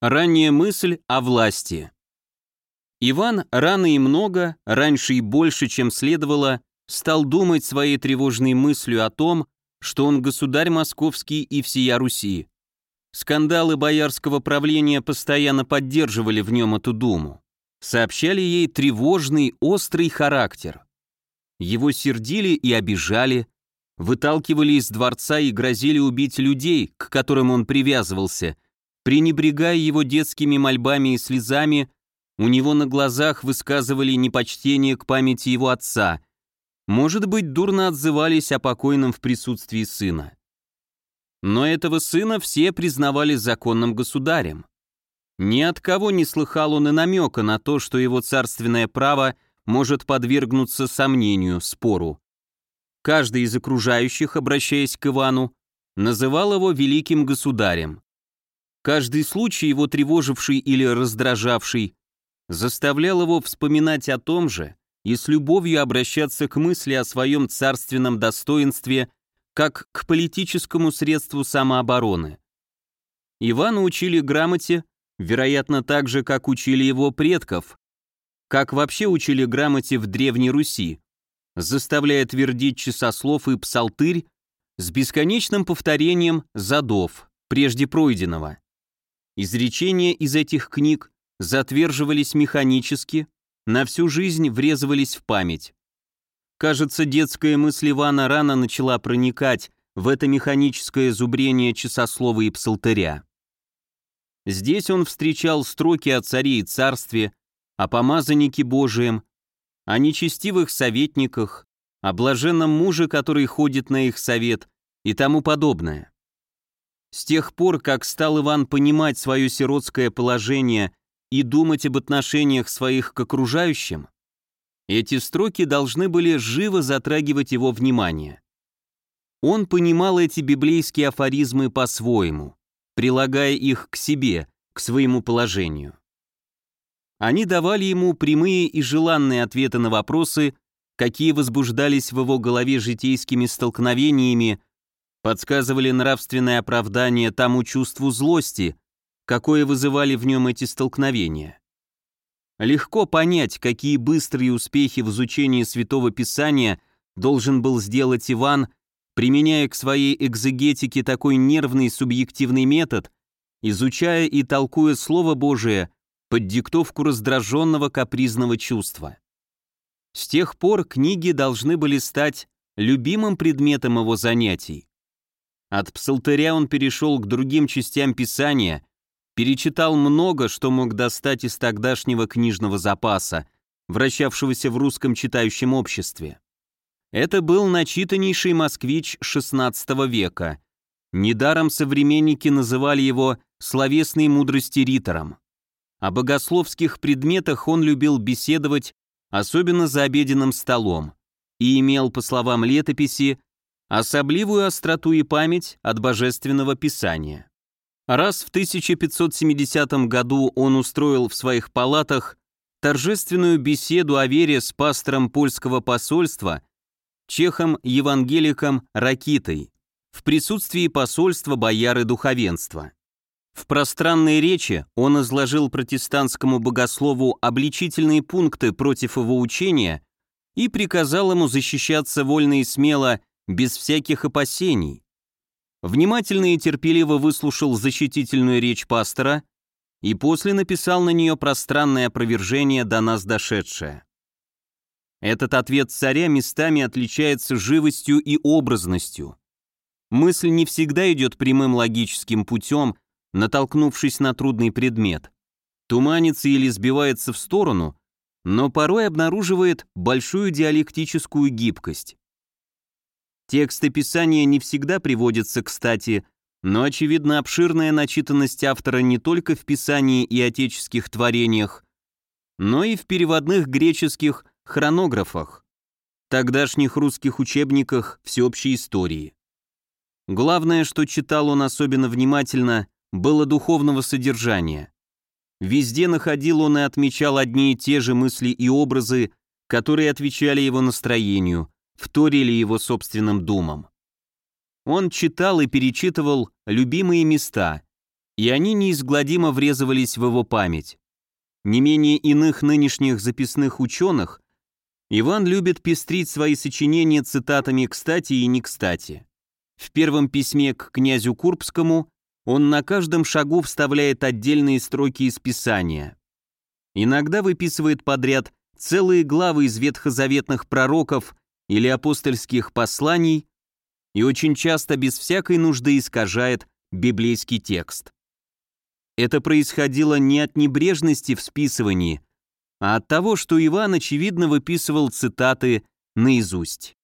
Ранняя мысль о власти. Иван рано и много, раньше и больше, чем следовало, стал думать своей тревожной мыслью о том, что он государь московский и всея Руси. Скандалы боярского правления постоянно поддерживали в нем эту думу, сообщали ей тревожный, острый характер. Его сердили и обижали, выталкивали из дворца и грозили убить людей, к которым он привязывался – Пренебрегая его детскими мольбами и слезами, у него на глазах высказывали непочтение к памяти его отца, может быть, дурно отзывались о покойном в присутствии сына. Но этого сына все признавали законным государем. Ни от кого не слыхал он и намека на то, что его царственное право может подвергнуться сомнению, спору. Каждый из окружающих, обращаясь к Ивану, называл его великим государем. Каждый случай, его тревоживший или раздражавший, заставлял его вспоминать о том же и с любовью обращаться к мысли о своем царственном достоинстве как к политическому средству самообороны. Ивана учили грамоте, вероятно, так же, как учили его предков, как вообще учили грамоте в Древней Руси, заставляя твердить часослов и псалтырь с бесконечным повторением задов, прежде пройденного. Изречения из этих книг затверживались механически, на всю жизнь врезывались в память. Кажется, детская мысль Ивана рано начала проникать в это механическое зубрение часослова и псалтыря. Здесь он встречал строки о царе и царстве, о помазаннике Божием, о нечестивых советниках, о блаженном муже, который ходит на их совет и тому подобное. С тех пор, как стал Иван понимать свое сиротское положение и думать об отношениях своих к окружающим, эти строки должны были живо затрагивать его внимание. Он понимал эти библейские афоризмы по-своему, прилагая их к себе, к своему положению. Они давали ему прямые и желанные ответы на вопросы, какие возбуждались в его голове житейскими столкновениями подсказывали нравственное оправдание тому чувству злости, какое вызывали в нем эти столкновения. Легко понять, какие быстрые успехи в изучении Святого Писания должен был сделать Иван, применяя к своей экзегетике такой нервный субъективный метод, изучая и толкуя Слово Божие под диктовку раздраженного капризного чувства. С тех пор книги должны были стать любимым предметом его занятий. От псалтыря он перешел к другим частям Писания, перечитал много, что мог достать из тогдашнего книжного запаса, вращавшегося в русском читающем обществе. Это был начитаннейший москвич XVI века. Недаром современники называли его словесной мудрости ритором. О богословских предметах он любил беседовать, особенно за обеденным столом, и имел, по словам летописи, особливую остроту и память от божественного писания. Раз в 1570 году он устроил в своих палатах торжественную беседу о вере с пастором польского посольства, чехом-евангеликом Ракитой, в присутствии посольства бояр и духовенства. В пространной речи он изложил протестантскому богослову обличительные пункты против его учения и приказал ему защищаться вольно и смело без всяких опасений. Внимательно и терпеливо выслушал защитительную речь пастора и после написал на нее пространное опровержение до нас дошедшее. Этот ответ царя местами отличается живостью и образностью. Мысль не всегда идет прямым логическим путем, натолкнувшись на трудный предмет. Туманится или сбивается в сторону, но порой обнаруживает большую диалектическую гибкость. Тексты Писания не всегда приводятся кстати, но, очевидно, обширная начитанность автора не только в Писании и отеческих творениях, но и в переводных греческих хронографах, тогдашних русских учебниках всеобщей истории. Главное, что читал он особенно внимательно, было духовного содержания. Везде находил он и отмечал одни и те же мысли и образы, которые отвечали его настроению, вторили его собственным думам. Он читал и перечитывал любимые места и они неизгладимо врезывались в его память. Не менее иных нынешних записных ученых, Иван любит пестрить свои сочинения цитатами кстати и не кстати. В первом письме к князю Курбскому он на каждом шагу вставляет отдельные строки из Писания. Иногда выписывает подряд целые главы из ветхозаветных пророков или апостольских посланий и очень часто без всякой нужды искажает библейский текст. Это происходило не от небрежности в списывании, а от того, что Иван, очевидно, выписывал цитаты наизусть.